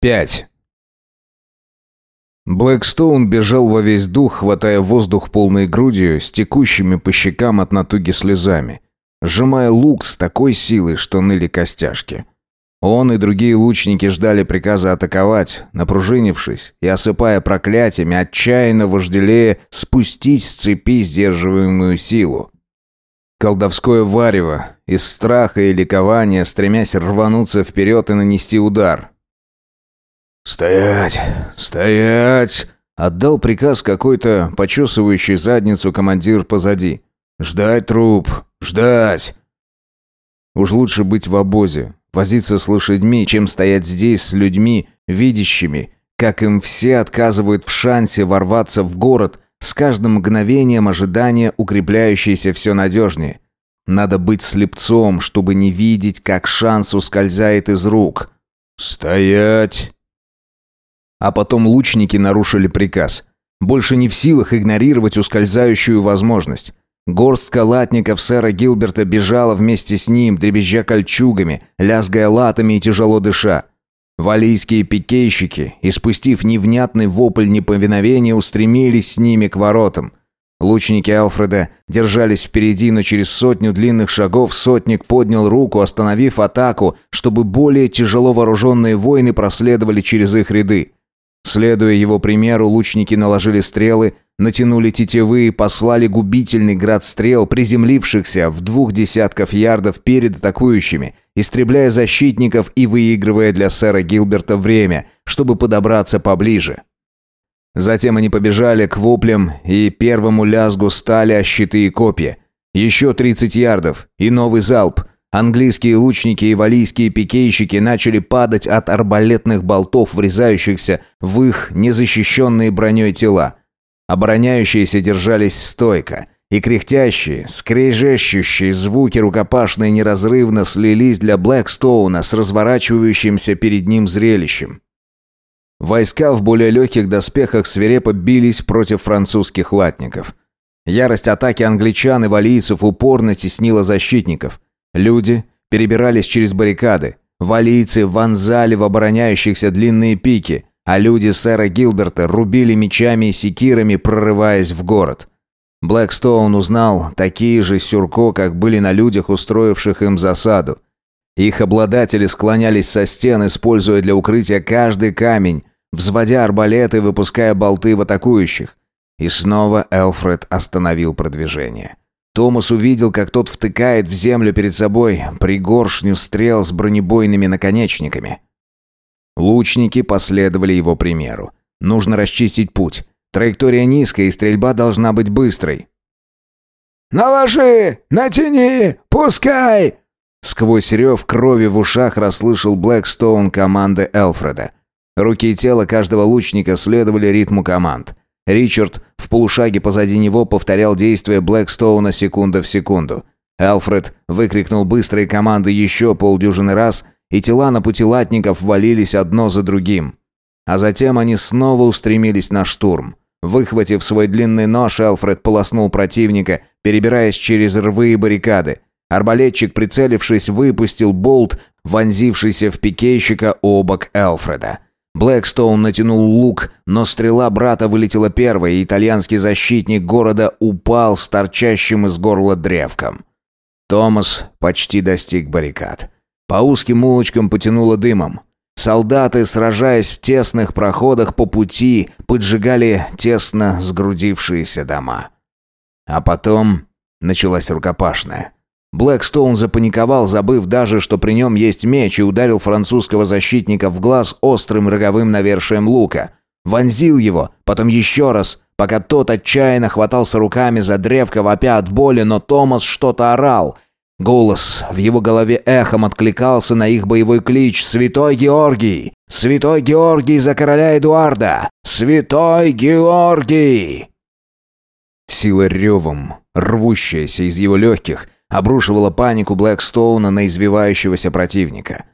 5. Блэкстоун бежал во весь дух, хватая воздух полной грудью, с текущими по щекам от натуги слезами, сжимая лук с такой силой, что ныли костяшки. Он и другие лучники ждали приказа атаковать, напружинившись и осыпая проклятиями, отчаянно вожделея спустить с цепи сдерживаемую силу. Колдовское варево, из страха и ликования, стремясь рвануться вперед и нанести удар. «Стоять! Стоять!» Отдал приказ какой-то почесывающий задницу командир позади. «Ждать труп! Ждать!» Уж лучше быть в обозе, возиться с лошадьми, чем стоять здесь с людьми, видящими, как им все отказывают в шансе ворваться в город, с каждым мгновением ожидания укрепляющееся все надежнее. Надо быть слепцом, чтобы не видеть, как шанс ускользает из рук. «Стоять!» А потом лучники нарушили приказ. Больше не в силах игнорировать ускользающую возможность. Горстка латников сэра Гилберта бежала вместе с ним, дребезжа кольчугами, лязгая латами и тяжело дыша. Валийские пикейщики, испустив невнятный вопль неповиновения, устремились с ними к воротам. Лучники Алфреда держались впереди, но через сотню длинных шагов сотник поднял руку, остановив атаку, чтобы более тяжело вооруженные воины проследовали через их ряды. Следуя его примеру, лучники наложили стрелы, натянули тетивы и послали губительный град стрел, приземлившихся в двух десятков ярдов перед атакующими – истребляя защитников и выигрывая для сэра Гилберта время, чтобы подобраться поближе. Затем они побежали к воплям и первому лязгу стали о щиты и копья. Еще 30 ярдов и новый залп. Английские лучники и валийские пикейщики начали падать от арбалетных болтов, врезающихся в их незащищенные броней тела. Обороняющиеся держались стойко – и кряхтящие, скрежещущие звуки рукопашные неразрывно слились для Блэкстоуна с разворачивающимся перед ним зрелищем. Войска в более легких доспехах свирепо бились против французских латников. Ярость атаки англичан и валийцев упорно теснила защитников. Люди перебирались через баррикады. Валийцы вонзали в обороняющихся длинные пики, а люди сэра Гилберта рубили мечами и секирами, прорываясь в город. Блэкстоун узнал такие же сюрко, как были на людях, устроивших им засаду. Их обладатели склонялись со стен, используя для укрытия каждый камень, взводя арбалеты и выпуская болты в атакующих. И снова Элфред остановил продвижение. Томас увидел, как тот втыкает в землю перед собой пригоршню стрел с бронебойными наконечниками. Лучники последовали его примеру. Нужно расчистить путь. Траектория низкая, и стрельба должна быть быстрой. «Наложи! Натяни! Пускай!» Сквозь рев крови в ушах расслышал Блэкстоун команды Элфреда. Руки и тело каждого лучника следовали ритму команд. Ричард в полушаге позади него повторял действия Блэкстоуна секунда в секунду. Элфред выкрикнул быстрые команды еще полдюжины раз, и тела на пути латников валились одно за другим. А затем они снова устремились на штурм. Выхватив свой длинный нож, Элфред полоснул противника, перебираясь через рвы и баррикады. Арбалетчик, прицелившись, выпустил болт, вонзившийся в пикейщика обок Элфреда. Блэкстоун натянул лук, но стрела брата вылетела первой, и итальянский защитник города упал с торчащим из горла древком. Томас почти достиг баррикад. По узким улочкам потянуло дымом. Солдаты, сражаясь в тесных проходах по пути, поджигали тесно сгрудившиеся дома. А потом началась рукопашная. Блэкстоун запаниковал, забыв даже, что при нем есть меч, и ударил французского защитника в глаз острым роговым навершием лука. Вонзил его, потом еще раз, пока тот отчаянно хватался руками за древко, вопя от боли, но Томас что-то орал — Голос в его голове эхом откликался на их боевой клич «Святой Георгий! Святой Георгий за короля Эдуарда! Святой Георгий!» Сила ревом, рвущаяся из его легких, обрушивала панику Блэкстоуна на извивающегося противника.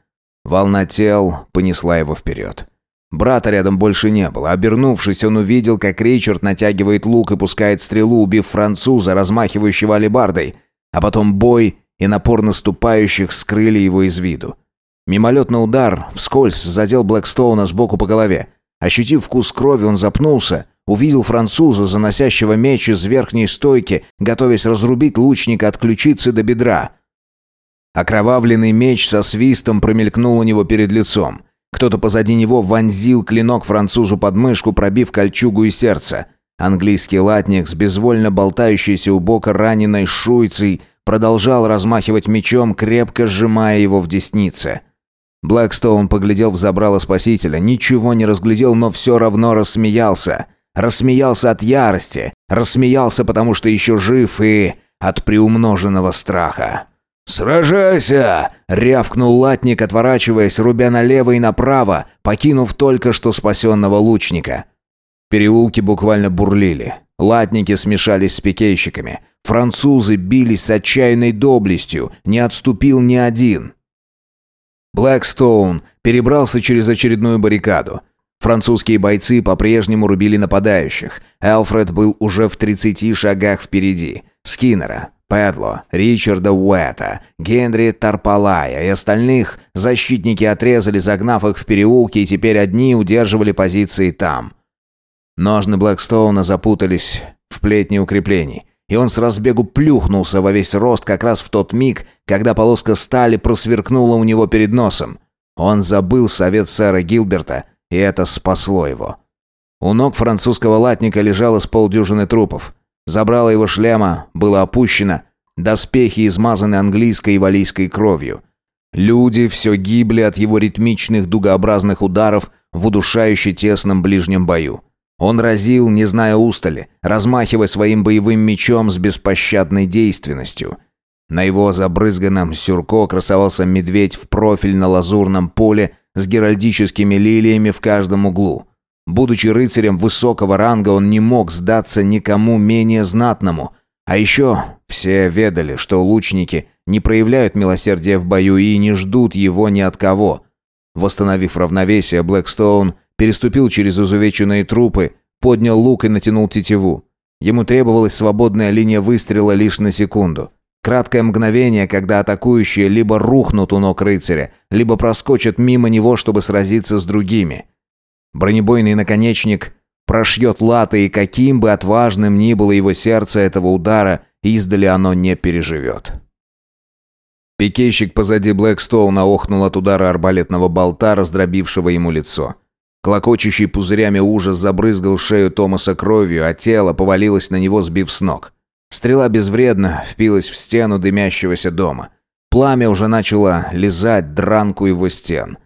Волна тел понесла его вперед. Брата рядом больше не было. Обернувшись, он увидел, как Ричард натягивает лук и пускает стрелу, убив француза, размахивающего алебардой. А потом бой и напор наступающих скрыли его из виду. Мимолетный удар вскользь задел Блэкстоуна сбоку по голове. Ощутив вкус крови, он запнулся, увидел француза, заносящего меч из верхней стойки, готовясь разрубить лучника от ключицы до бедра. Окровавленный меч со свистом промелькнул у него перед лицом. Кто-то позади него вонзил клинок французу под мышку, пробив кольчугу и сердце. Английский латник с безвольно болтающейся у бока раненой шуйцей продолжал размахивать мечом, крепко сжимая его в деснице. Блэкстоун поглядел в забрало спасителя, ничего не разглядел, но все равно рассмеялся. Рассмеялся от ярости, рассмеялся, потому что еще жив и от приумноженного страха. «Сражайся!» — рявкнул латник, отворачиваясь, рубя налево и направо, покинув только что спасенного лучника. Переулки буквально бурлили. Латники смешались с пикейщиками. Французы бились с отчаянной доблестью, не отступил ни один. Блэкстоун перебрался через очередную баррикаду. Французские бойцы по-прежнему рубили нападающих. Элфред был уже в 30 шагах впереди. Скиннера, Педло, Ричарда Уэта, Генри Тарпалая и остальных защитники отрезали, загнав их в переулки, и теперь одни удерживали позиции там. Ножны Блэкстоуна запутались в плетни укреплений и он с разбегу плюхнулся во весь рост как раз в тот миг, когда полоска стали просверкнула у него перед носом. Он забыл совет сэра Гилберта, и это спасло его. У ног французского латника лежало с полдюжины трупов. Забрало его шлема было опущено, доспехи измазаны английской и валийской кровью. Люди все гибли от его ритмичных дугообразных ударов в удушающе тесном ближнем бою. Он разил, не зная устали, размахивая своим боевым мечом с беспощадной действенностью. На его забрызганном сюрко красовался медведь в профиль на лазурном поле с геральдическими лилиями в каждом углу. Будучи рыцарем высокого ранга, он не мог сдаться никому менее знатному. А еще все ведали, что лучники не проявляют милосердия в бою и не ждут его ни от кого. Восстановив равновесие, Блэкстоун переступил через изувеченные трупы, поднял лук и натянул тетиву. Ему требовалась свободная линия выстрела лишь на секунду. Краткое мгновение, когда атакующие либо рухнут у ног рыцаря, либо проскочат мимо него, чтобы сразиться с другими. Бронебойный наконечник прошьет латы, и каким бы отважным ни было его сердце этого удара, издали оно не переживет. Пикейщик позади Блэкстоуна охнул от удара арбалетного болта, раздробившего ему лицо. Клокочущий пузырями ужас забрызгал шею Томаса кровью, а тело повалилось на него, сбив с ног. Стрела безвредно впилась в стену дымящегося дома. Пламя уже начало лизать дранку его стен.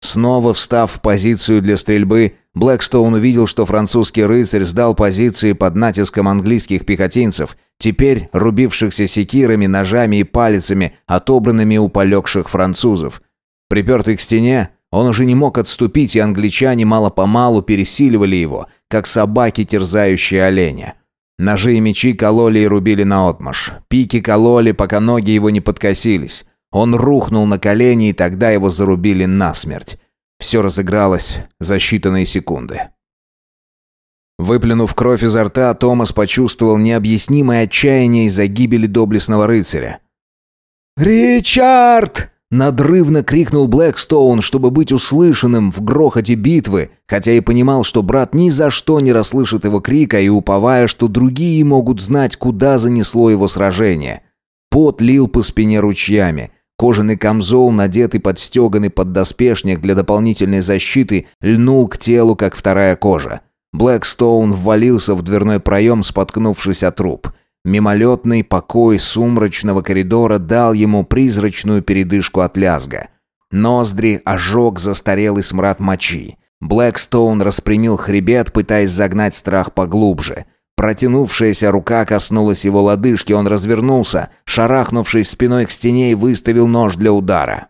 Снова встав в позицию для стрельбы, Блэкстоун увидел, что французский рыцарь сдал позиции под натиском английских пехотинцев, теперь рубившихся секирами, ножами и палицами, отобранными у полегших французов. Припертый к стене, он уже не мог отступить, и англичане мало-помалу пересиливали его, как собаки, терзающие оленя. Ножи и мечи кололи и рубили наотмашь. Пики кололи, пока ноги его не подкосились. Он рухнул на колени, и тогда его зарубили насмерть. Все разыгралось за считанные секунды. Выплюнув кровь изо рта, Томас почувствовал необъяснимое отчаяние из-за гибели доблестного рыцаря. «Ричард!» Надрывно крикнул Блэкстоун, чтобы быть услышанным в грохоте битвы, хотя и понимал, что брат ни за что не расслышит его крика и уповая, что другие могут знать, куда занесло его сражение. Пот лил по спине ручьями. Кожаный камзол, надетый под стеганый поддоспешник для дополнительной защиты, льнул к телу, как вторая кожа. Блэкстоун ввалился в дверной проем, споткнувшись от труп. Мимолетный покой сумрачного коридора дал ему призрачную передышку от лязга. Ноздри ожег застарелый смрад мочи. Блэкстоун распрямил хребет, пытаясь загнать страх поглубже. Протянувшаяся рука коснулась его лодыжки, он развернулся, шарахнувшись спиной к стене и выставил нож для удара.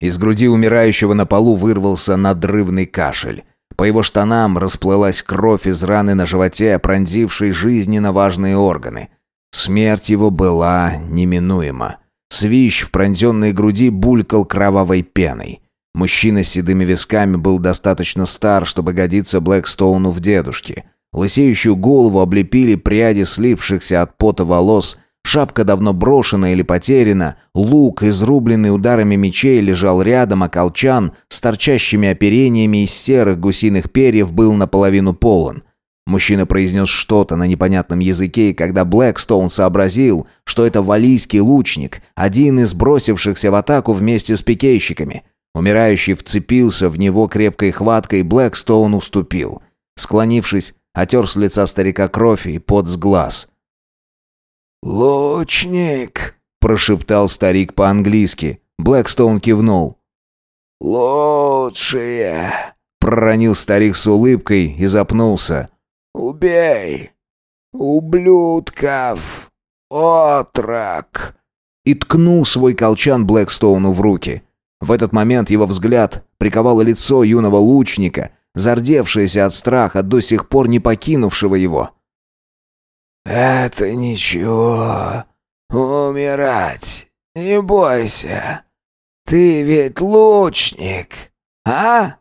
Из груди умирающего на полу вырвался надрывный кашель. По его штанам расплылась кровь из раны на животе, пронзившей жизненно важные органы. Смерть его была неминуема. Свищ в пронзенной груди булькал кровавой пеной. Мужчина с седыми висками был достаточно стар, чтобы годиться Блэкстоуну в дедушке. Лысеющую голову облепили пряди слипшихся от пота волос, Шапка давно брошена или потеряна, лук, изрубленный ударами мечей, лежал рядом, а колчан с торчащими оперениями из серых гусиных перьев был наполовину полон. Мужчина произнес что-то на непонятном языке, и когда Блэкстоун сообразил, что это валийский лучник, один из бросившихся в атаку вместе с пикейщиками. Умирающий вцепился в него крепкой хваткой, и Блэкстоун уступил. Склонившись, отер с лица старика кровь и пот с глаз – «Лучник!» – прошептал старик по-английски. Блэкстоун кивнул. «Лучшие!» – проронил старик с улыбкой и запнулся. «Убей! Ублюдков! Отрок!» И ткнул свой колчан Блэкстоуну в руки. В этот момент его взгляд приковало лицо юного лучника, зардевшееся от страха, до сих пор не покинувшего его. «Это ничего. Умирать. Не бойся. Ты ведь лучник, а?»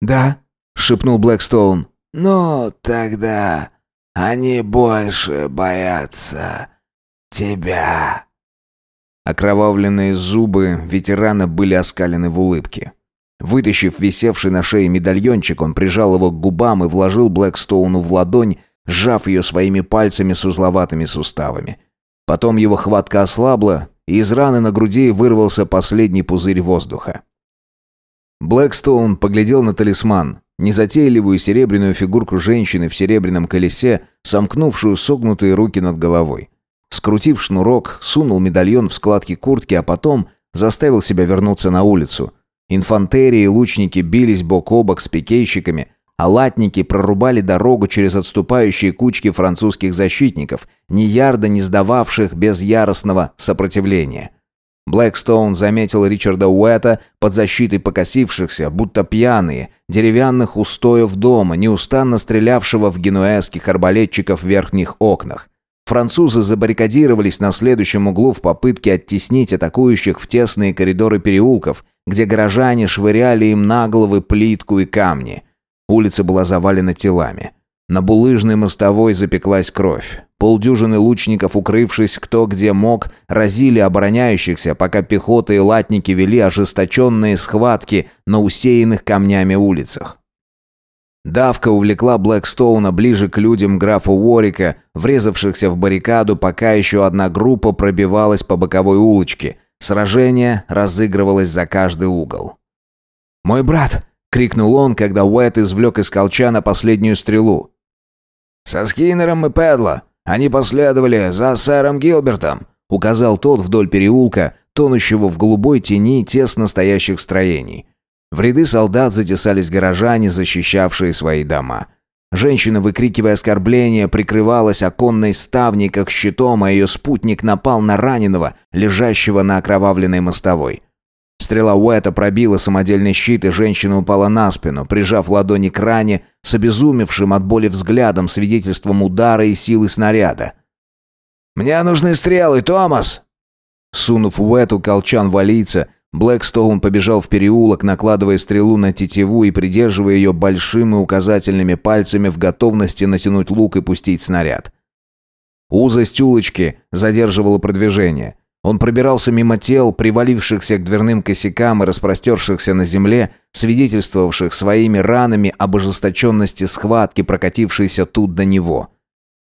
«Да», — шепнул Блэкстоун. «Ну, тогда они больше боятся тебя». Окровавленные зубы ветерана были оскалены в улыбке. Вытащив висевший на шее медальончик, он прижал его к губам и вложил Блэкстоуну в ладонь сжав ее своими пальцами с узловатыми суставами. Потом его хватка ослабла, и из раны на груди вырвался последний пузырь воздуха. Блэкстоун поглядел на талисман, незатейливую серебряную фигурку женщины в серебряном колесе, сомкнувшую согнутые руки над головой. Скрутив шнурок, сунул медальон в складки куртки, а потом заставил себя вернуться на улицу. Инфантерии и лучники бились бок о бок с пикейщиками – а латники прорубали дорогу через отступающие кучки французских защитников, ни ярда не сдававших без яростного сопротивления. Блэкстоун заметил Ричарда Уэта под защитой покосившихся, будто пьяные, деревянных устоев дома, неустанно стрелявшего в генуэзских арбалетчиков в верхних окнах. Французы забаррикадировались на следующем углу в попытке оттеснить атакующих в тесные коридоры переулков, где горожане швыряли им на головы плитку и камни – Улица была завалена телами. На булыжной мостовой запеклась кровь. Полдюжины лучников, укрывшись кто где мог, разили обороняющихся, пока пехота и латники вели ожесточенные схватки на усеянных камнями улицах. Давка увлекла Блэкстоуна ближе к людям графа Уорика, врезавшихся в баррикаду, пока еще одна группа пробивалась по боковой улочке. Сражение разыгрывалось за каждый угол. «Мой брат!» — крикнул он, когда Уэт извлек из колчана последнюю стрелу. «Со Скиннером и Педло. Они последовали за сэром Гилбертом», — указал тот вдоль переулка, тонущего в голубой тени тесно стоящих строений. В ряды солдат затесались горожане, защищавшие свои дома. Женщина, выкрикивая оскорбления, прикрывалась оконной ставней как щитом, а ее спутник напал на раненого, лежащего на окровавленной мостовой. Стрела Уэта пробила самодельный щит, и женщина упала на спину, прижав ладони к ране, с обезумевшим от боли взглядом, свидетельством удара и силы снаряда. «Мне нужны стрелы, Томас!» Сунув Уэту колчан валийца, Блэкстоун побежал в переулок, накладывая стрелу на тетиву и придерживая ее большими указательными пальцами в готовности натянуть лук и пустить снаряд. Узость улочки задерживала продвижение. Он пробирался мимо тел, привалившихся к дверным косякам и распростершихся на земле, свидетельствовавших своими ранами об ожесточенности схватки, прокатившейся тут до него.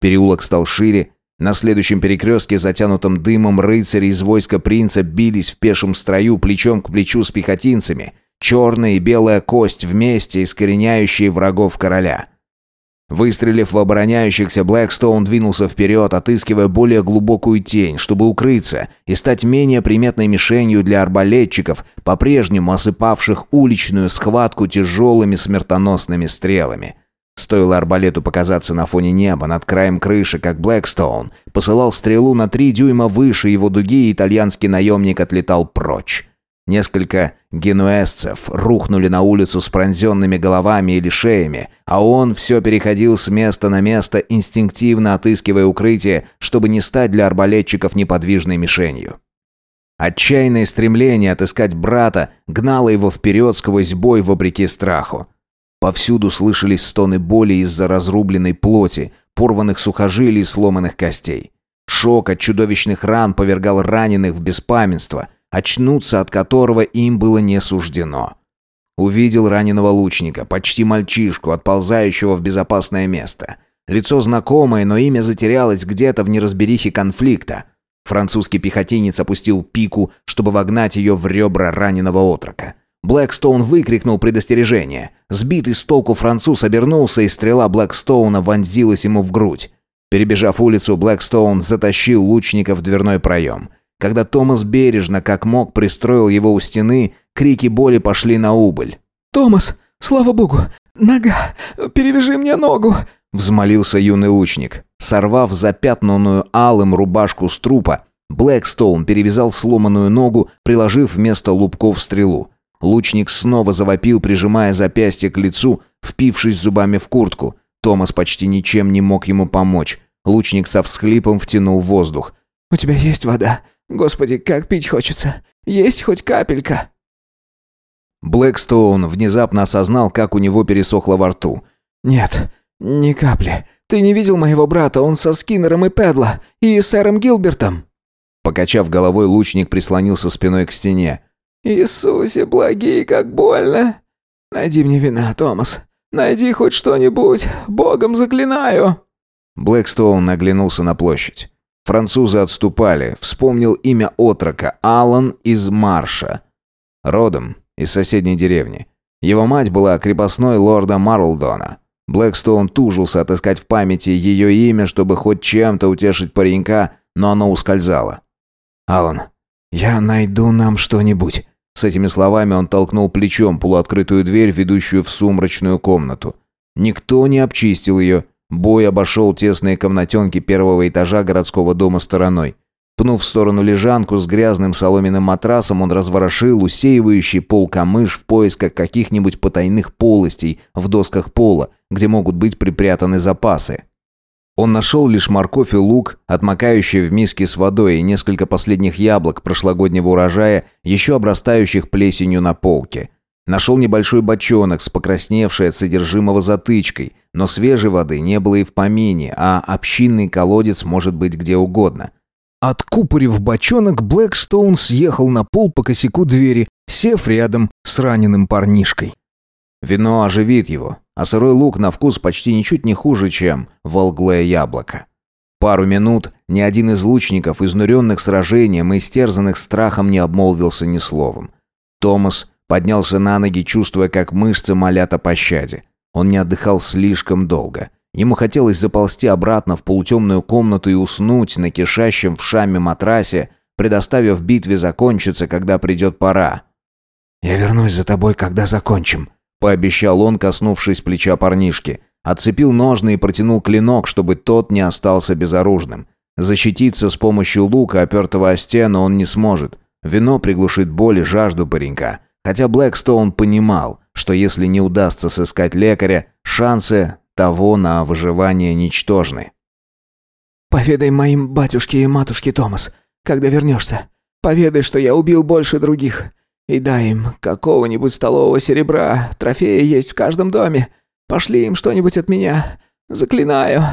Переулок стал шире. На следующем перекрестке, затянутом дымом, рыцари из войска принца бились в пешем строю плечом к плечу с пехотинцами. Черная и белая кость вместе, искореняющие врагов короля. Выстрелив в обороняющихся, Блэкстоун двинулся вперед, отыскивая более глубокую тень, чтобы укрыться и стать менее приметной мишенью для арбалетчиков, по-прежнему осыпавших уличную схватку тяжелыми смертоносными стрелами. Стоило арбалету показаться на фоне неба над краем крыши, как Блэкстоун посылал стрелу на три дюйма выше его дуги, и итальянский наемник отлетал прочь. Несколько генуэзцев рухнули на улицу с пронзенными головами или шеями, а он все переходил с места на место, инстинктивно отыскивая укрытие, чтобы не стать для арбалетчиков неподвижной мишенью. Отчаянное стремление отыскать брата гнало его вперед сквозь бой вопреки страху. Повсюду слышались стоны боли из-за разрубленной плоти, порванных сухожилий и сломанных костей. Шок от чудовищных ран повергал раненых в беспамятство, очнуться от которого им было не суждено. Увидел раненого лучника, почти мальчишку, отползающего в безопасное место. Лицо знакомое, но имя затерялось где-то в неразберихе конфликта. Французский пехотинец опустил пику, чтобы вогнать ее в ребра раненого отрока. Блэкстоун выкрикнул предостережение. Сбитый с толку француз обернулся, и стрела Блэкстоуна вонзилась ему в грудь. Перебежав улицу, Блэкстоун затащил лучника в дверной проем. Когда Томас бережно, как мог, пристроил его у стены, крики боли пошли на убыль. «Томас, слава богу! Нога! Перевяжи мне ногу!» Взмолился юный лучник. Сорвав запятнанную алым рубашку с трупа, Блэкстоун перевязал сломанную ногу, приложив вместо лубков стрелу. Лучник снова завопил, прижимая запястье к лицу, впившись зубами в куртку. Томас почти ничем не мог ему помочь. Лучник со всхлипом втянул воздух. «У тебя есть вода? Господи, как пить хочется! Есть хоть капелька!» Блэкстоун внезапно осознал, как у него пересохло во рту. «Нет, ни капли. Ты не видел моего брата? Он со Скиннером и Педло. И сэром Гилбертом». Покачав головой, лучник прислонился спиной к стене. «Иисусе, благие, как больно! Найди мне вина, Томас. Найди хоть что-нибудь. Богом заклинаю!» Блэкстоун наглянулся на площадь. Французы отступали. Вспомнил имя отрока Алан из Марша. Родом из соседней деревни. Его мать была крепостной лорда Марлдона. Блэкстоун тужился отыскать в памяти ее имя, чтобы хоть чем-то утешить паренька, но оно ускользало. «Алан, я найду нам что-нибудь». С этими словами он толкнул плечом полуоткрытую дверь, ведущую в сумрачную комнату. Никто не обчистил ее. Бой обошел тесные комнатенки первого этажа городского дома стороной. Пнув в сторону лежанку с грязным соломенным матрасом, он разворошил усеивающий пол камыш в поисках каких-нибудь потайных полостей в досках пола, где могут быть припрятаны запасы. Он нашел лишь морковь и лук, отмокающие в миске с водой, и несколько последних яблок прошлогоднего урожая, еще обрастающих плесенью на полке. Нашел небольшой бочонок с покрасневшей от содержимого затычкой, но свежей воды не было и в помине, а общинный колодец может быть где угодно. Откупорив бочонок, Блэкстоун съехал на пол по косяку двери, сев рядом с раненым парнишкой. Вино оживит его, а сырой лук на вкус почти ничуть не хуже, чем волглое яблоко. Пару минут ни один из лучников, изнуренных сражением и стерзанных страхом, не обмолвился ни словом. Томас поднялся на ноги, чувствуя, как мышцы молят о пощаде. Он не отдыхал слишком долго. Ему хотелось заползти обратно в полутемную комнату и уснуть на кишащем в шаме матрасе, предоставив битве закончиться, когда придет пора. «Я вернусь за тобой, когда закончим», — пообещал он, коснувшись плеча парнишки. Отцепил ножны и протянул клинок, чтобы тот не остался безоружным. Защититься с помощью лука, опертого о стену, он не сможет. Вино приглушит боль и жажду паренька. Хотя Блэкстоун понимал, что если не удастся сыскать лекаря, шансы того на выживание ничтожны. «Поведай моим батюшке и матушке, Томас, когда вернешься. Поведай, что я убил больше других. И дай им какого-нибудь столового серебра. Трофеи есть в каждом доме. Пошли им что-нибудь от меня. Заклинаю».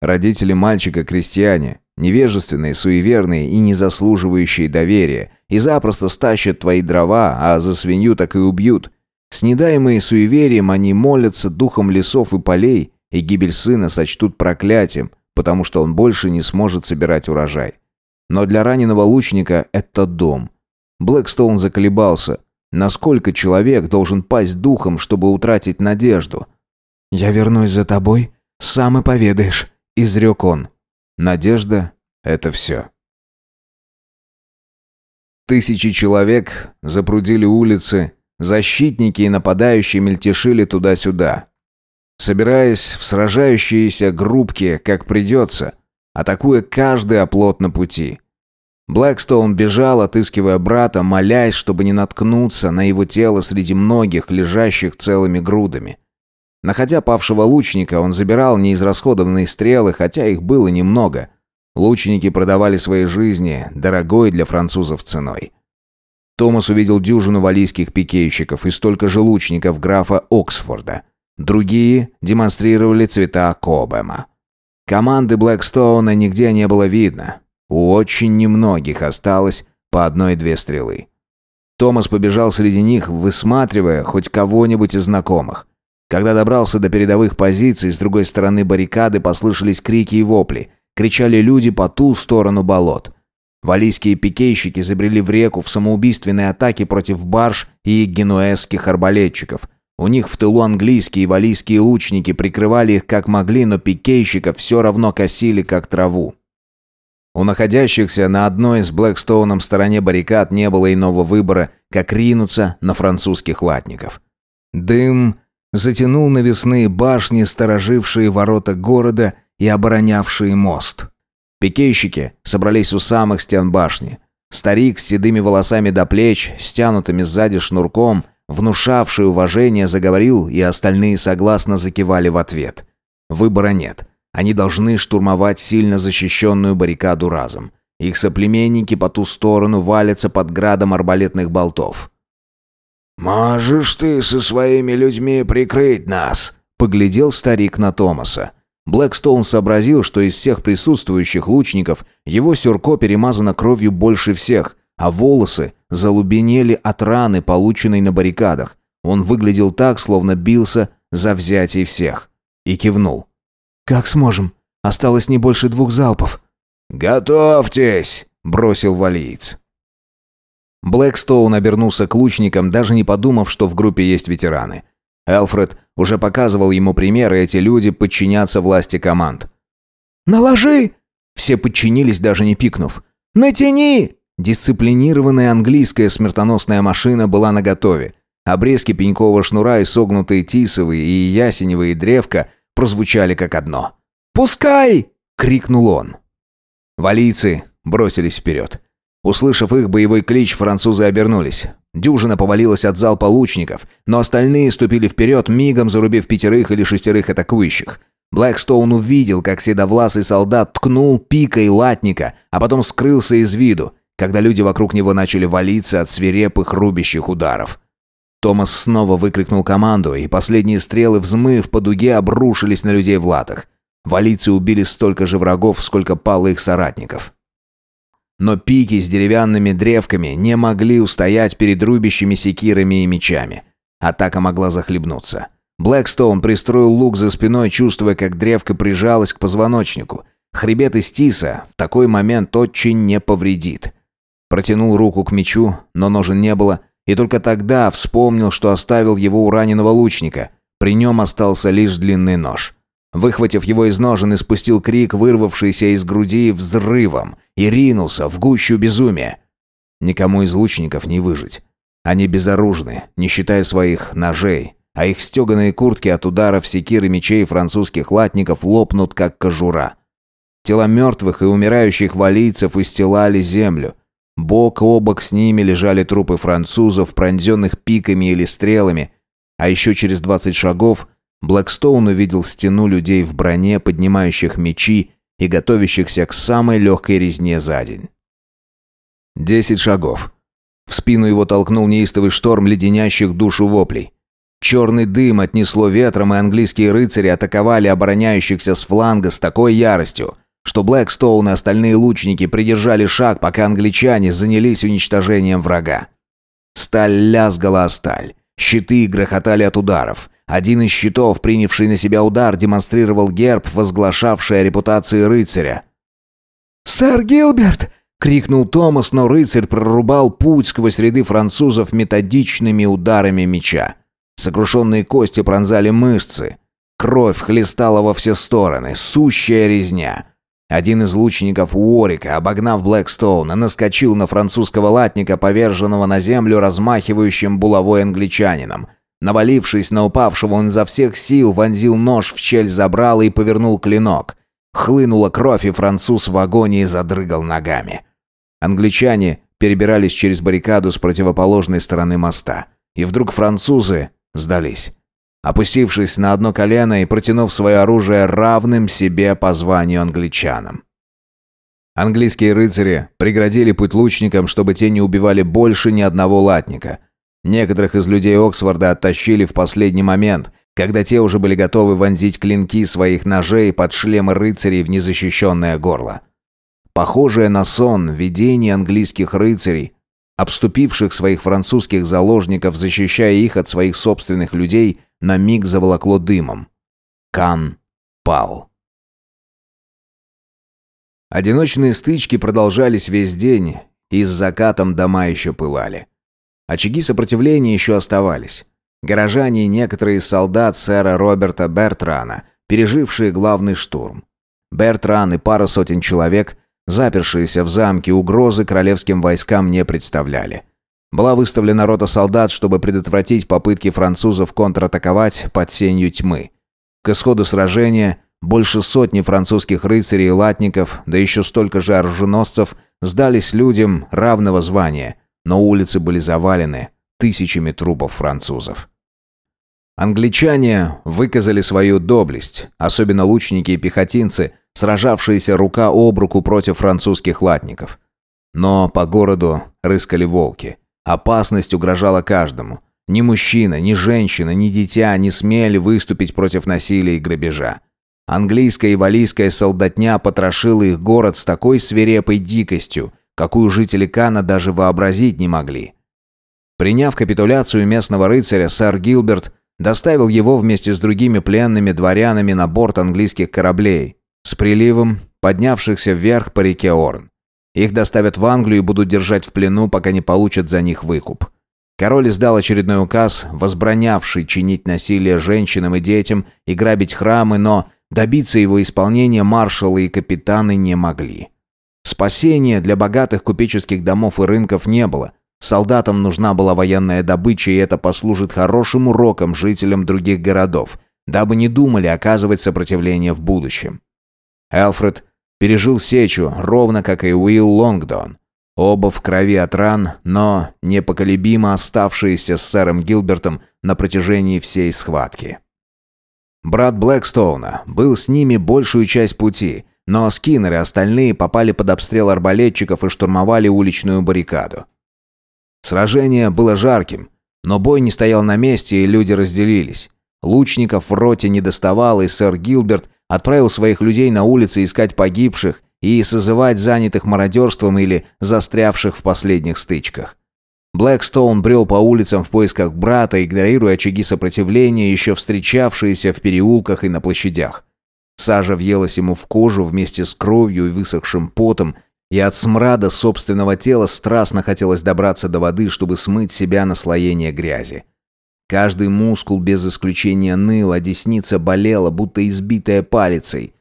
Родители мальчика крестьяне, невежественные, суеверные и не заслуживающие доверия, и запросто стащат твои дрова, а за свинью так и убьют. Снедаемые суеверием, они молятся духом лесов и полей, и гибель сына сочтут проклятием, потому что он больше не сможет собирать урожай. Но для раненого лучника это дом. Блэкстоун заколебался. Насколько человек должен пасть духом, чтобы утратить надежду? «Я вернусь за тобой, сам и поведаешь», — изрек он. Надежда — это все. Тысячи человек запрудили улицы, Защитники и нападающие мельтешили туда-сюда. Собираясь в сражающиеся группки, как придется, атакуя каждый оплот на пути. Блэкстоун бежал, отыскивая брата, молясь, чтобы не наткнуться на его тело среди многих, лежащих целыми грудами. Находя павшего лучника, он забирал неизрасходованные стрелы, хотя их было немного. Лучники продавали свои жизни, дорогой для французов ценой. Томас увидел дюжину валийских пикейщиков и столько же лучников графа Оксфорда. Другие демонстрировали цвета Кобема. Команды Блэкстоуна нигде не было видно. У очень немногих осталось по одной-две стрелы. Томас побежал среди них, высматривая хоть кого-нибудь из знакомых. Когда добрался до передовых позиций, с другой стороны баррикады послышались крики и вопли. Кричали люди по ту сторону болот. Валийские пикейщики забрели в реку в самоубийственной атаке против барж и генуэзских арбалетчиков. У них в тылу английские и валийские лучники прикрывали их как могли, но пикейщиков все равно косили как траву. У находящихся на одной с Блэкстоуном стороне баррикад не было иного выбора, как ринуться на французских латников. Дым затянул навесные башни, сторожившие ворота города и оборонявшие мост. Пикейщики собрались у самых стен башни. Старик с седыми волосами до плеч, стянутыми сзади шнурком, внушавший уважение, заговорил, и остальные согласно закивали в ответ. Выбора нет. Они должны штурмовать сильно защищенную баррикаду разом. Их соплеменники по ту сторону валятся под градом арбалетных болтов. «Можешь ты со своими людьми прикрыть нас?» — поглядел старик на Томаса. Блэкстоун сообразил, что из всех присутствующих лучников его сюрко перемазано кровью больше всех, а волосы залубенели от раны, полученной на баррикадах. Он выглядел так, словно бился за взятие всех. И кивнул. «Как сможем? Осталось не больше двух залпов». «Готовьтесь!» – бросил валиец. Блэкстоун обернулся к лучникам, даже не подумав, что в группе есть ветераны. Элфред уже показывал ему примеры, эти люди подчинятся власти команд. «Наложи!» Все подчинились, даже не пикнув. «Натяни!» Дисциплинированная английская смертоносная машина была наготове. Обрезки пенькового шнура и согнутые тисовые и ясеневые древка прозвучали как одно. «Пускай!» — крикнул он. Валийцы бросились вперед. Услышав их боевой клич, французы обернулись. Дюжина повалилась от залпа лучников, но остальные ступили вперед, мигом зарубив пятерых или шестерых атакующих. Блэкстоун увидел, как седовласый солдат ткнул пикой латника, а потом скрылся из виду, когда люди вокруг него начали валиться от свирепых рубящих ударов. Томас снова выкрикнул команду, и последние стрелы, взмыв по дуге, обрушились на людей в латах. Валийцы убили столько же врагов, сколько пало их соратников. Но пики с деревянными древками не могли устоять перед рубящими секирами и мечами. Атака могла захлебнуться. Блэкстоун пристроил лук за спиной, чувствуя, как древко прижалась к позвоночнику. Хребет из тиса в такой момент очень не повредит. Протянул руку к мечу, но ножен не было – и только тогда вспомнил, что оставил его у раненого лучника. При нем остался лишь длинный нож. Выхватив его из ножен, испустил крик, вырвавшийся из груди взрывом, и ринулся в гущу безумия. Никому из лучников не выжить. Они безоружны, не считая своих ножей, а их стеганые куртки от ударов секир и мечей французских латников лопнут, как кожура. Тела мертвых и умирающих валийцев устилали землю – Бок о бок с ними лежали трупы французов, пронзенных пиками или стрелами. А еще через двадцать шагов Блэкстоун увидел стену людей в броне, поднимающих мечи и готовящихся к самой легкой резне за день. Десять шагов. В спину его толкнул неистовый шторм леденящих душу воплей. Черный дым отнесло ветром, и английские рыцари атаковали обороняющихся с фланга с такой яростью, что Блэкстоун и остальные лучники придержали шаг, пока англичане занялись уничтожением врага. Сталь лязгала о сталь. Щиты грохотали от ударов. Один из щитов, принявший на себя удар, демонстрировал герб, возглашавший о репутации рыцаря. «Сэр Гилберт!» — крикнул Томас, но рыцарь прорубал путь сквозь ряды французов методичными ударами меча. Сокрушенные кости пронзали мышцы. Кровь хлестала во все стороны, сущая резня. Один из лучников Уорика, обогнав Блэкстоуна, наскочил на французского латника, поверженного на землю размахивающим булавой англичанином. Навалившись на упавшего, он изо всех сил вонзил нож в щель забрала и повернул клинок. Хлынула кровь, и француз в агонии задрыгал ногами. Англичане перебирались через баррикаду с противоположной стороны моста. И вдруг французы сдались опустившись на одно колено и протянув свое оружие равным себе по званию англичанам. Английские рыцари преградили путь лучникам, чтобы те не убивали больше ни одного латника. Некоторых из людей Оксфорда оттащили в последний момент, когда те уже были готовы вонзить клинки своих ножей под шлемы рыцарей в незащищенное горло. Похожее на сон видение английских рыцарей, обступивших своих французских заложников, защищая их от своих собственных людей, на миг заволокло дымом. Кан пал. Одиночные стычки продолжались весь день, и с закатом дома еще пылали. Очаги сопротивления еще оставались. Горожане и некоторые из солдат сэра Роберта Бертрана, пережившие главный штурм. Бертран и пара сотен человек, запершиеся в замке, угрозы королевским войскам не представляли. Была выставлена рота солдат, чтобы предотвратить попытки французов контратаковать под сенью тьмы. К исходу сражения больше сотни французских рыцарей и латников, да еще столько же оруженосцев, сдались людям равного звания, но улицы были завалены тысячами трупов французов. Англичане выказали свою доблесть, особенно лучники и пехотинцы, сражавшиеся рука об руку против французских латников. Но по городу рыскали волки. Опасность угрожала каждому. Ни мужчина, ни женщина, ни дитя не смели выступить против насилия и грабежа. Английская и валийская солдатня потрошила их город с такой свирепой дикостью, какую жители Кана даже вообразить не могли. Приняв капитуляцию местного рыцаря, сэр Гилберт доставил его вместе с другими пленными дворянами на борт английских кораблей с приливом, поднявшихся вверх по реке Орн. Их доставят в Англию и будут держать в плену, пока не получат за них выкуп. Король издал очередной указ, возбранявший чинить насилие женщинам и детям и грабить храмы, но Добиться его исполнения маршалы и капитаны не могли. Спасения для богатых купеческих домов и рынков не было. Солдатам нужна была военная добыча, и это послужит хорошим уроком жителям других городов, дабы не думали оказывать сопротивление в будущем. Элфред пережил сечу, ровно как и Уилл Лонгдон. Оба в крови от ран, но непоколебимо оставшиеся с сэром Гилбертом на протяжении всей схватки. Брат Блэкстоуна был с ними большую часть пути, но Скиннер и остальные попали под обстрел арбалетчиков и штурмовали уличную баррикаду. Сражение было жарким, но бой не стоял на месте, и люди разделились. Лучников в роте не доставало, и сэр Гилберт отправил своих людей на улицы искать погибших и созывать занятых мародерством или застрявших в последних стычках. Блэкстоун брел по улицам в поисках брата, игнорируя очаги сопротивления, еще встречавшиеся в переулках и на площадях. Сажа въелась ему в кожу вместе с кровью и высохшим потом, и от смрада собственного тела страстно хотелось добраться до воды, чтобы смыть себя наслоение грязи. Каждый мускул без исключения ныл, а десница болела, будто избитая палицей.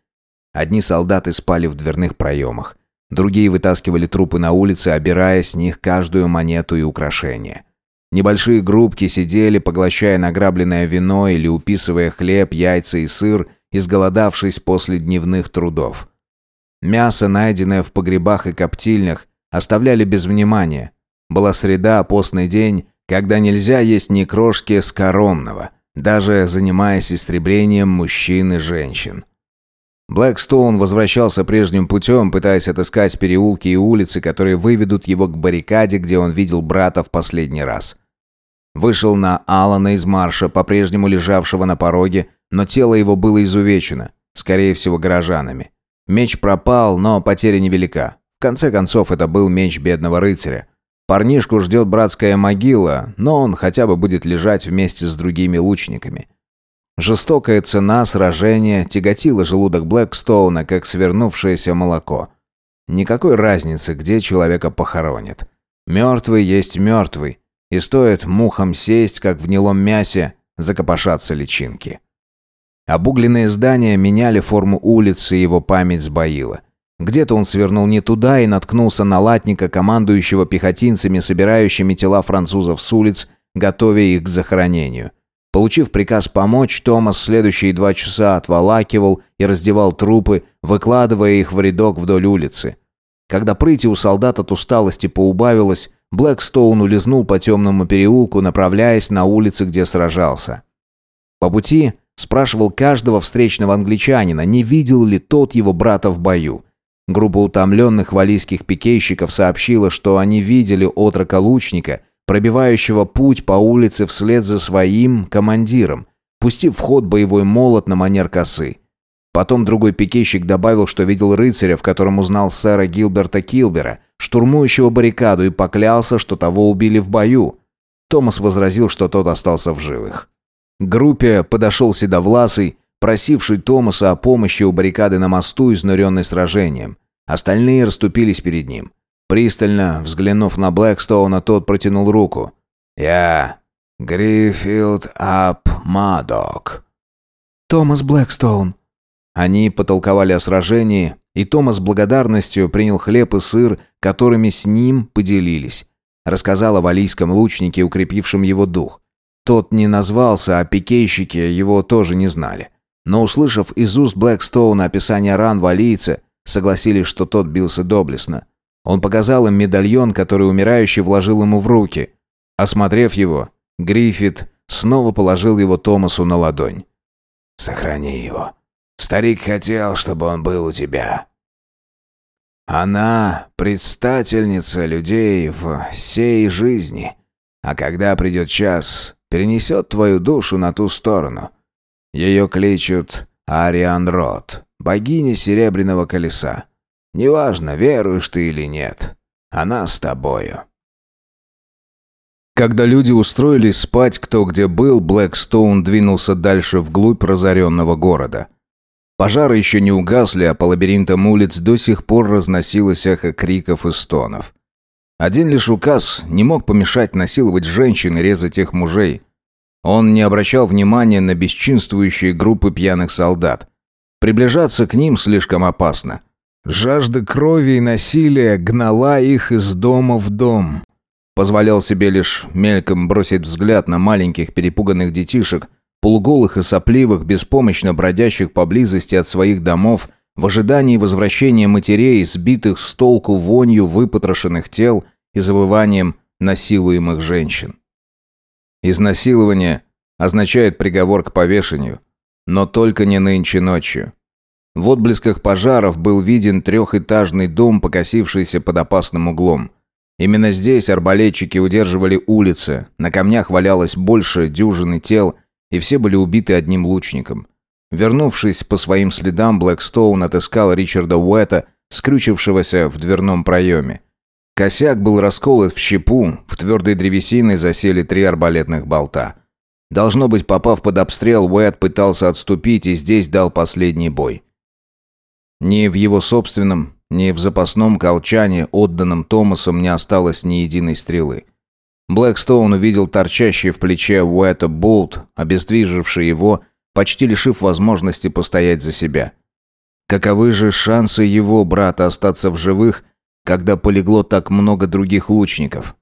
Одни солдаты спали в дверных проемах. Другие вытаскивали трупы на улице, обирая с них каждую монету и украшение. Небольшие группки сидели, поглощая награбленное вино или уписывая хлеб, яйца и сыр, изголодавшись после дневных трудов. Мясо, найденное в погребах и коптильнях, оставляли без внимания. Была среда, постный день, когда нельзя есть ни крошки скоромного, даже занимаясь истреблением мужчин и женщин. Блэкстоун возвращался прежним путем, пытаясь отыскать переулки и улицы, которые выведут его к баррикаде, где он видел брата в последний раз. Вышел на Алана из марша, по-прежнему лежавшего на пороге, но тело его было изувечено, скорее всего, горожанами. Меч пропал, но потеря невелика. В конце концов, это был меч бедного рыцаря. Парнишку ждет братская могила, но он хотя бы будет лежать вместе с другими лучниками. Жестокая цена сражения тяготила желудок Блэкстоуна, как свернувшееся молоко. Никакой разницы, где человека похоронят. Мертвый есть мертвый, и стоит мухам сесть, как в гнилом мясе, закопошатся личинки. Обугленные здания меняли форму улицы, и его память сбоила. Где-то он свернул не туда и наткнулся на латника, командующего пехотинцами, собирающими тела французов с улиц, готовя их к захоронению – Получив приказ помочь, Томас следующие два часа отволакивал и раздевал трупы, выкладывая их в рядок вдоль улицы. Когда прыти у солдат от усталости поубавилось, Блэкстоун улизнул по темному переулку, направляясь на улицы, где сражался. По пути спрашивал каждого встречного англичанина, не видел ли тот его брата в бою. Группа утомленных валийских пикейщиков сообщила, что они видели отрока лучника – пробивающего путь по улице вслед за своим командиром, пустив в ход боевой молот на манер косы. Потом другой пикейщик добавил, что видел рыцаря, в котором узнал сэра Гилберта Килбера, штурмующего баррикаду, и поклялся, что того убили в бою. Томас возразил, что тот остался в живых. К группе подошел Седовласый, просивший Томаса о помощи у баррикады на мосту, изнуренный сражением. Остальные расступились перед ним. Пристально взглянув на Блэкстоуна, тот протянул руку. «Я Гриффилд Ап Мадок». «Томас Блэкстоун». Они потолковали о сражении, и Томас с благодарностью принял хлеб и сыр, которыми с ним поделились. Рассказал о валийском лучнике, укрепившем его дух. Тот не назвался, а пикейщики его тоже не знали. Но услышав из уст Блэкстоуна описание ран валийца, согласились, что тот бился доблестно. Он показал им медальон, который умирающий вложил ему в руки. Осмотрев его, Гриффит снова положил его Томасу на ладонь. «Сохрани его. Старик хотел, чтобы он был у тебя. Она предстательница людей в сей жизни, а когда придет час, перенесет твою душу на ту сторону. Ее кличут Ариан Рот, богиня Серебряного Колеса. Неважно, веруешь ты или нет, она с тобою». Когда люди устроились спать кто где был, Блэкстоун двинулся дальше вглубь разоренного города. Пожары еще не угасли, а по лабиринтам улиц до сих пор разносилось эхо криков и стонов. Один лишь указ не мог помешать насиловать женщин и резать их мужей. Он не обращал внимания на бесчинствующие группы пьяных солдат. Приближаться к ним слишком опасно. Жажда крови и насилия гнала их из дома в дом. Позволял себе лишь мельком бросить взгляд на маленьких перепуганных детишек, полуголых и сопливых, беспомощно бродящих поблизости от своих домов, в ожидании возвращения матерей, сбитых с толку вонью выпотрошенных тел и завыванием насилуемых женщин. Изнасилование означает приговор к повешению, но только не нынче ночью. В отблесках пожаров был виден трехэтажный дом, покосившийся под опасным углом. Именно здесь арбалетчики удерживали улицы, на камнях валялось больше дюжины тел, и все были убиты одним лучником. Вернувшись по своим следам, Блэкстоун отыскал Ричарда Уэта, скрючившегося в дверном проеме. Косяк был расколот в щепу, в твердой древесиной засели три арбалетных болта. Должно быть, попав под обстрел, Уэт пытался отступить и здесь дал последний бой. Ни в его собственном, ни в запасном колчане, отданном Томасом, не осталось ни единой стрелы. Блэкстоун увидел торчащий в плече Уэта болт, обездвиживший его, почти лишив возможности постоять за себя. Каковы же шансы его брата остаться в живых, когда полегло так много других лучников?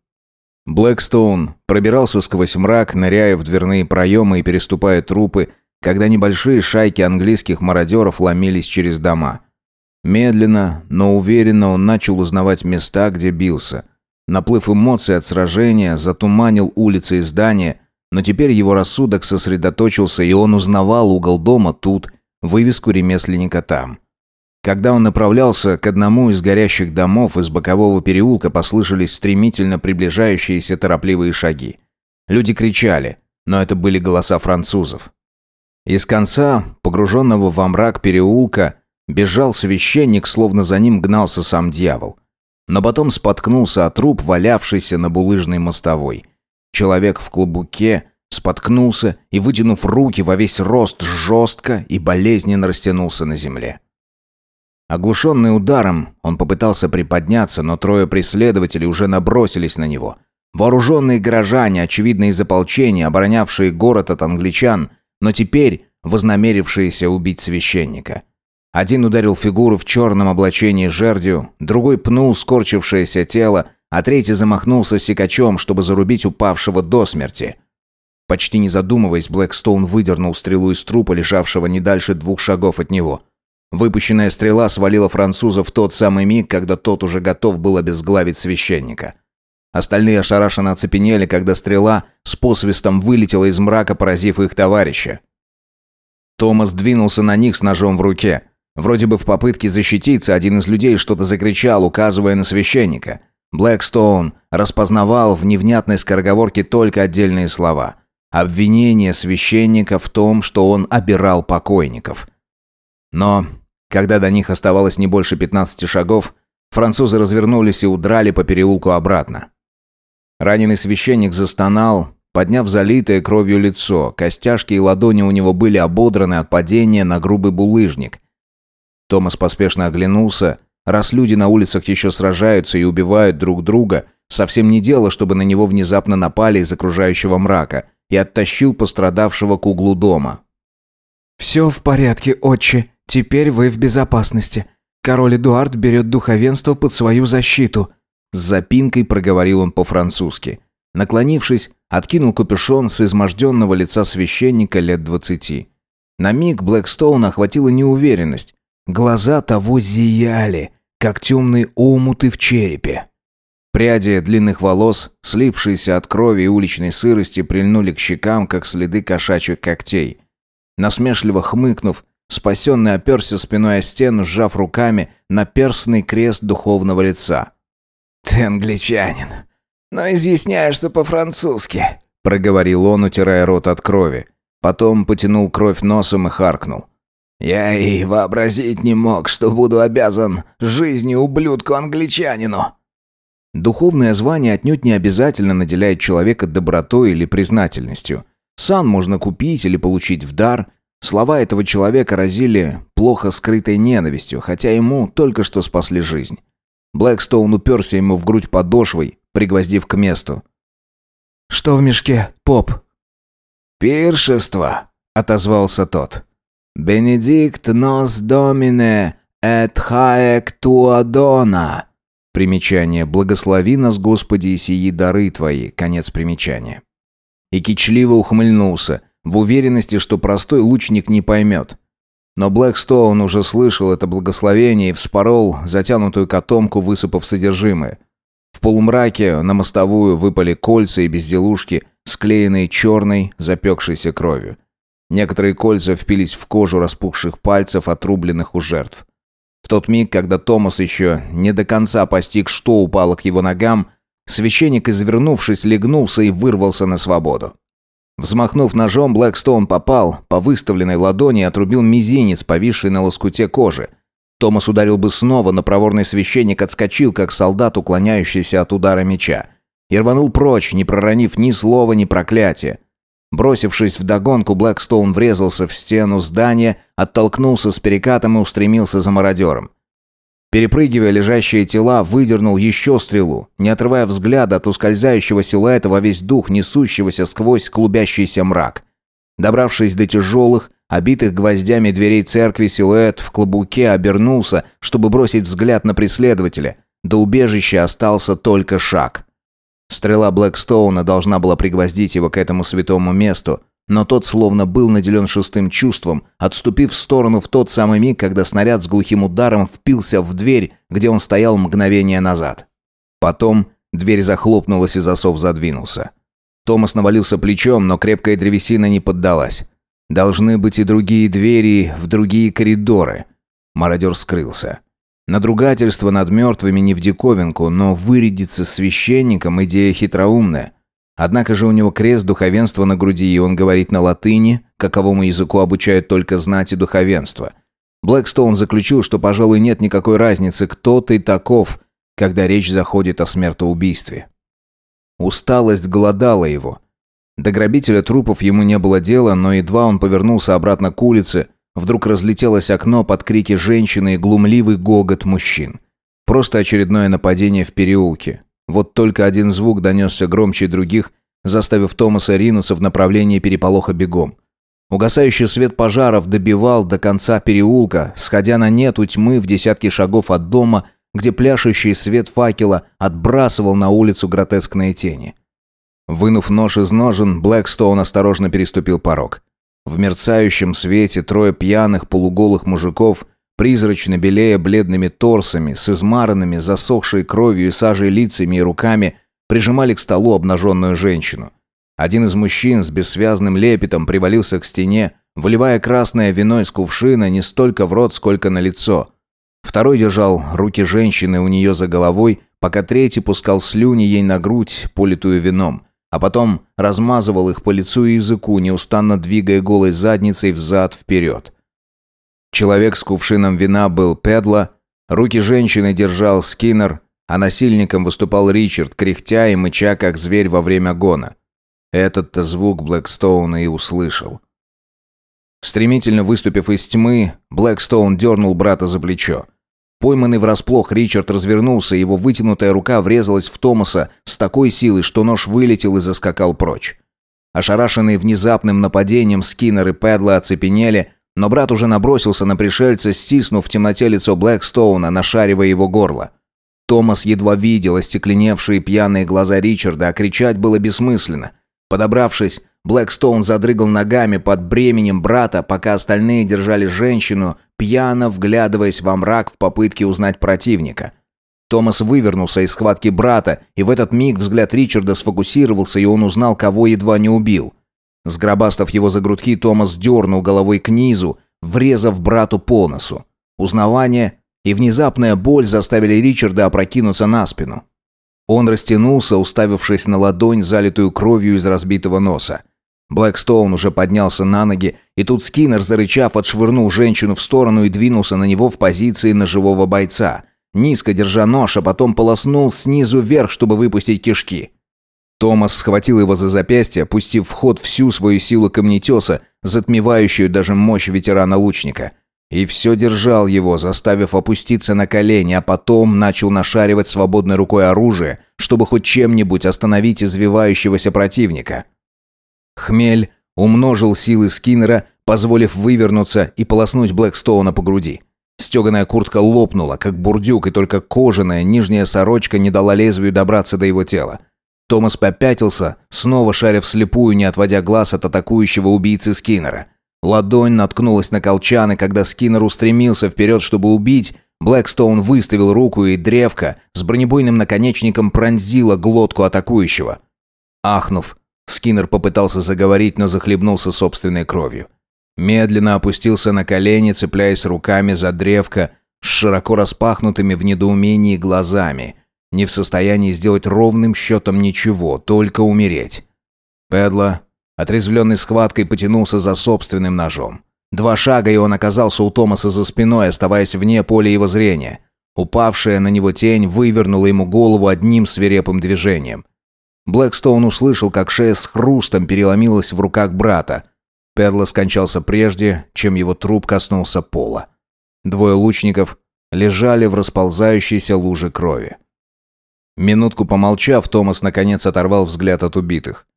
Блэкстоун пробирался сквозь мрак, ныряя в дверные проемы и переступая трупы, когда небольшие шайки английских мародеров ломились через дома – Медленно, но уверенно он начал узнавать места, где бился. Наплыв эмоций от сражения затуманил улицы и здания, но теперь его рассудок сосредоточился, и он узнавал угол дома тут, вывеску ремесленника там. Когда он направлялся к одному из горящих домов, из бокового переулка послышались стремительно приближающиеся торопливые шаги. Люди кричали, но это были голоса французов. Из конца, погруженного во мрак переулка, Бежал священник, словно за ним гнался сам дьявол. Но потом споткнулся от труп, валявшийся на булыжной мостовой. Человек в клубуке споткнулся и, вытянув руки во весь рост, жестко и болезненно растянулся на земле. Оглушенный ударом, он попытался приподняться, но трое преследователей уже набросились на него. Вооруженные горожане, очевидно из ополчения, оборонявшие город от англичан, но теперь вознамерившиеся убить священника. Один ударил фигуру в черном облачении жердью, другой пнул скорчившееся тело, а третий замахнулся секачом, чтобы зарубить упавшего до смерти. Почти не задумываясь, Блэкстоун выдернул стрелу из трупа, лежавшего не дальше двух шагов от него. Выпущенная стрела свалила француза в тот самый миг, когда тот уже готов был обезглавить священника. Остальные ошарашенно оцепенели, когда стрела с посвистом вылетела из мрака, поразив их товарища. Томас двинулся на них с ножом в руке. Вроде бы в попытке защититься один из людей что-то закричал, указывая на священника. Блэкстоун распознавал в невнятной скороговорке только отдельные слова. Обвинение священника в том, что он обирал покойников. Но, когда до них оставалось не больше 15 шагов, французы развернулись и удрали по переулку обратно. Раненый священник застонал, подняв залитое кровью лицо. Костяшки и ладони у него были ободраны от падения на грубый булыжник. Томас поспешно оглянулся. Раз люди на улицах еще сражаются и убивают друг друга, совсем не дело, чтобы на него внезапно напали из окружающего мрака – и оттащил пострадавшего к углу дома. «Все в порядке, отче. Теперь вы в безопасности. Король Эдуард берет духовенство под свою защиту». С запинкой проговорил он по-французски. Наклонившись, откинул капюшон с изможденного лица священника лет двадцати. На миг Блэкстоун охватила неуверенность. Глаза того зияли, как темные омуты в черепе. Пряди длинных волос, слипшиеся от крови и уличной сырости, прильнули к щекам, как следы кошачьих когтей. Насмешливо хмыкнув, спасенный оперся спиной о стену, сжав руками на перстный крест духовного лица. «Ты англичанин, но изъясняешься по-французски», — проговорил он, утирая рот от крови. Потом потянул кровь носом и харкнул. «Я и вообразить не мог, что буду обязан жизнью ублюдку-англичанину». Духовное звание отнюдь не обязательно наделяет человека добротой или признательностью. Сан можно купить или получить в дар. Слова этого человека разили плохо скрытой ненавистью, хотя ему только что спасли жизнь. Блэкстоун уперся ему в грудь подошвой, пригвоздив к месту. «Что в мешке, поп?» «Пиршество», — отозвался тот. «Бенедикт нос домине эт хаек туадона». Примечание «Благослови нас, Господи, и сии дары Твои». Конец примечания. И кичливо ухмыльнулся, в уверенности, что простой лучник не поймет. Но Блэкстоун уже слышал это благословение и вспорол затянутую котомку, высыпав содержимое. В полумраке на мостовую выпали кольца и безделушки, склеенные черной, запекшейся кровью. Некоторые кольца впились в кожу распухших пальцев, отрубленных у жертв. В тот миг, когда Томас еще не до конца постиг, что упало к его ногам, священник, извернувшись, легнулся и вырвался на свободу. Взмахнув ножом, Блэкстоун попал по выставленной ладони и отрубил мизинец, повисший на лоскуте кожи. Томас ударил бы снова, но проворный священник отскочил, как солдат, уклоняющийся от удара меча. И рванул прочь, не проронив ни слова, ни проклятия. Бросившись в догонку, Блэкстоун врезался в стену здания, оттолкнулся с перекатом и устремился за мародером. Перепрыгивая лежащие тела, выдернул еще стрелу, не отрывая взгляда от ускользающего силуэта во весь дух, несущегося сквозь клубящийся мрак. Добравшись до тяжелых, обитых гвоздями дверей церкви, силуэт в клобуке обернулся, чтобы бросить взгляд на преследователя. До убежища остался только шаг. Стрела Блэкстоуна должна была пригвоздить его к этому святому месту, но тот словно был наделен шестым чувством, отступив в сторону в тот самый миг, когда снаряд с глухим ударом впился в дверь, где он стоял мгновение назад. Потом дверь захлопнулась и засов задвинулся. Томас навалился плечом, но крепкая древесина не поддалась. Должны быть и другие двери в другие коридоры. Мародер скрылся. Надругательство над мертвыми не в диковинку, но вырядиться священником – идея хитроумная. Однако же у него крест духовенства на груди, и он говорит на латыни, каковому языку обучают только знать и духовенство. Блэкстоун заключил, что, пожалуй, нет никакой разницы, кто ты таков, когда речь заходит о смертоубийстве. Усталость голодала его. До грабителя трупов ему не было дела, но едва он повернулся обратно к улице – Вдруг разлетелось окно под крики женщины и глумливый гогот мужчин. Просто очередное нападение в переулке. Вот только один звук донесся громче других, заставив Томаса ринуться в направлении переполоха бегом. Угасающий свет пожаров добивал до конца переулка, сходя на нет у тьмы в десятки шагов от дома, где пляшущий свет факела отбрасывал на улицу гротескные тени. Вынув нож из ножен, Блэкстоун осторожно переступил порог. В мерцающем свете трое пьяных полуголых мужиков, призрачно белея бледными торсами, с измаранными, засохшей кровью и сажей лицами и руками, прижимали к столу обнаженную женщину. Один из мужчин с бессвязным лепетом привалился к стене, выливая красное вино из кувшина не столько в рот, сколько на лицо. Второй держал руки женщины у нее за головой, пока третий пускал слюни ей на грудь, политую вином, а потом размазывал их по лицу и языку, неустанно двигая голой задницей взад-вперед. Человек с кувшином вина был Педла, руки женщины держал Скиннер, а насильником выступал Ричард, кряхтя и мыча, как зверь во время гона. Этот-то звук Блэкстоуна и услышал. Стремительно выступив из тьмы, Блэкстоун дернул брата за плечо. Пойманный врасплох, Ричард развернулся, его вытянутая рука врезалась в Томаса с такой силой, что нож вылетел и заскакал прочь. Ошарашенные внезапным нападением, Скиннер и Пэдла оцепенели, но брат уже набросился на пришельца, стиснув в темноте лицо Блэкстоуна, нашаривая его горло. Томас едва видел остекленевшие пьяные глаза Ричарда, а кричать было бессмысленно. Подобравшись, Блэкстоун задрыгал ногами под бременем брата, пока остальные держали женщину, пьяно вглядываясь во мрак в попытке узнать противника. Томас вывернулся из схватки брата, и в этот миг взгляд Ричарда сфокусировался, и он узнал, кого едва не убил. Сгробастав его за грудки, Томас дернул головой к низу, врезав брату по носу. Узнавание и внезапная боль заставили Ричарда опрокинуться на спину. Он растянулся, уставившись на ладонь, залитую кровью из разбитого носа. Блэкстоун уже поднялся на ноги, и тут Скиннер, зарычав, отшвырнул женщину в сторону и двинулся на него в позиции ножевого бойца. Низко держа нож, а потом полоснул снизу вверх, чтобы выпустить кишки. Томас схватил его за запястье, пустив в ход всю свою силу камнетеса, затмевающую даже мощь ветерана-лучника. И все держал его, заставив опуститься на колени, а потом начал нашаривать свободной рукой оружие, чтобы хоть чем-нибудь остановить извивающегося противника. Хмель умножил силы Скиннера, позволив вывернуться и полоснуть Блэкстоуна по груди. Стеганая куртка лопнула, как бурдюк, и только кожаная нижняя сорочка не дала лезвию добраться до его тела. Томас попятился, снова шаря вслепую, не отводя глаз от атакующего убийцы Скиннера. Ладонь наткнулась на колчан, и когда Скиннер устремился вперед, чтобы убить, Блэкстоун выставил руку, и древко с бронебойным наконечником пронзило глотку атакующего. Ахнув, Скиннер попытался заговорить, но захлебнулся собственной кровью. Медленно опустился на колени, цепляясь руками за древко с широко распахнутыми в недоумении глазами, не в состоянии сделать ровным счетом ничего, только умереть. Педло, отрезвленный схваткой, потянулся за собственным ножом. Два шага, и он оказался у Томаса за спиной, оставаясь вне поля его зрения. Упавшая на него тень вывернула ему голову одним свирепым движением. Блэкстоун услышал, как шея с хрустом переломилась в руках брата. Педло скончался прежде, чем его труп коснулся пола. Двое лучников лежали в расползающейся луже крови. Минутку помолчав, Томас наконец оторвал взгляд от убитых.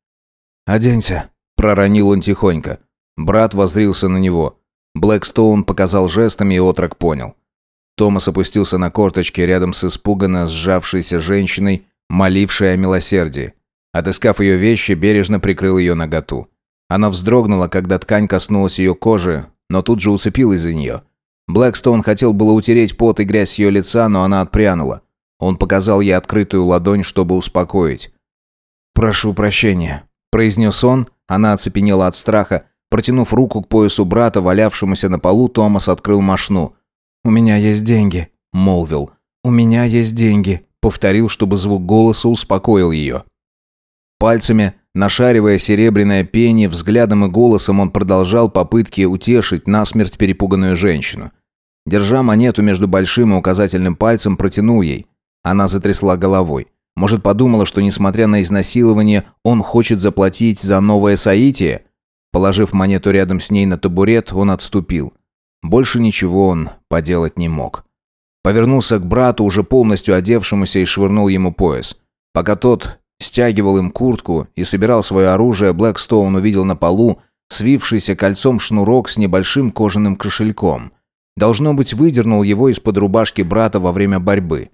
«Оденься», — проронил он тихонько. Брат воззрился на него. Блэкстоун показал жестами, и отрок понял. Томас опустился на корточки рядом с испуганно сжавшейся женщиной, молившей о милосердии. Отыскав ее вещи, бережно прикрыл ее наготу. Она вздрогнула, когда ткань коснулась ее кожи, но тут же уцепилась за нее. Блэкстоун хотел было утереть пот и грязь с ее лица, но она отпрянула. Он показал ей открытую ладонь, чтобы успокоить. «Прошу прощения», – произнес он. Она оцепенела от страха. Протянув руку к поясу брата, валявшемуся на полу, Томас открыл мошну. «У меня есть деньги», – молвил. «У меня есть деньги», – повторил, чтобы звук голоса успокоил ее. Пальцами, нашаривая серебряное пение, взглядом и голосом он продолжал попытки утешить насмерть перепуганную женщину. Держа монету между большим и указательным пальцем, протянул ей. Она затрясла головой. Может, подумала, что, несмотря на изнасилование, он хочет заплатить за новое соитие? Положив монету рядом с ней на табурет, он отступил. Больше ничего он поделать не мог. Повернулся к брату, уже полностью одевшемуся, и швырнул ему пояс. Пока тот стягивал им куртку и собирал свое оружие, Блэкстоун увидел на полу свившийся кольцом шнурок с небольшим кожаным кошельком. Должно быть, выдернул его из-под рубашки брата во время борьбы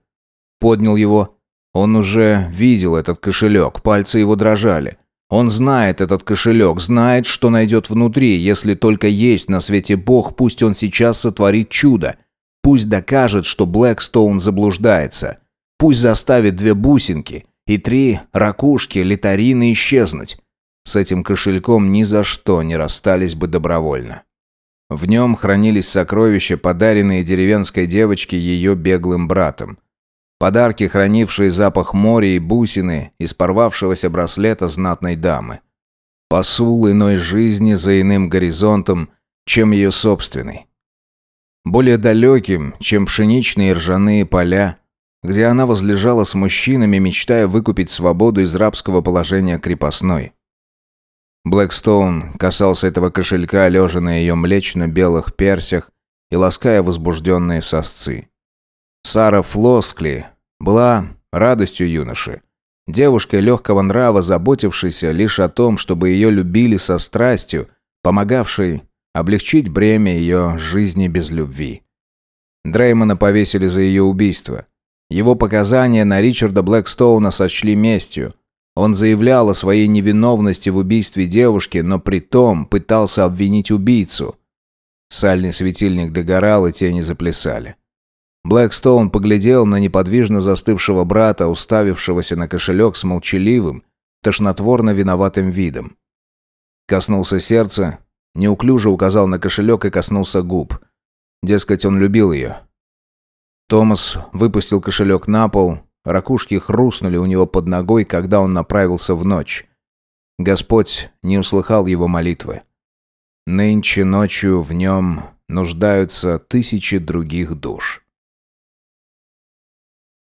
поднял его. Он уже видел этот кошелек, пальцы его дрожали. Он знает этот кошелек, знает, что найдет внутри. Если только есть на свете Бог, пусть он сейчас сотворит чудо. Пусть докажет, что Блэкстоун заблуждается. Пусть заставит две бусинки и три ракушки литарины исчезнуть. С этим кошельком ни за что не расстались бы добровольно. В нем хранились сокровища, подаренные деревенской девочке ее беглым братом. Подарки, хранившие запах моря и бусины из порвавшегося браслета знатной дамы. Посул иной жизни за иным горизонтом, чем ее собственный. Более далеким, чем пшеничные ржаные поля, где она возлежала с мужчинами, мечтая выкупить свободу из рабского положения крепостной. Блэкстоун касался этого кошелька, лежа на ее млечно-белых персях и лаская возбужденные сосцы. Сара Флоскли была радостью юноши. Девушкой легкого нрава, заботившейся лишь о том, чтобы ее любили со страстью, помогавшей облегчить бремя ее жизни без любви. Дреймона повесили за ее убийство. Его показания на Ричарда Блэкстоуна сочли местью – он заявлял о своей невиновности в убийстве девушки, но при том пытался обвинить убийцу. Сальный светильник догорал, и тени заплясали. Блэкстоун поглядел на неподвижно застывшего брата, уставившегося на кошелек с молчаливым, тошнотворно виноватым видом. Коснулся сердца, неуклюже указал на кошелек и коснулся губ. Дескать, он любил ее. Томас выпустил кошелек на пол, Ракушки хрустнули у него под ногой, когда он направился в ночь. Господь не услыхал его молитвы. Нынче ночью в нем нуждаются тысячи других душ.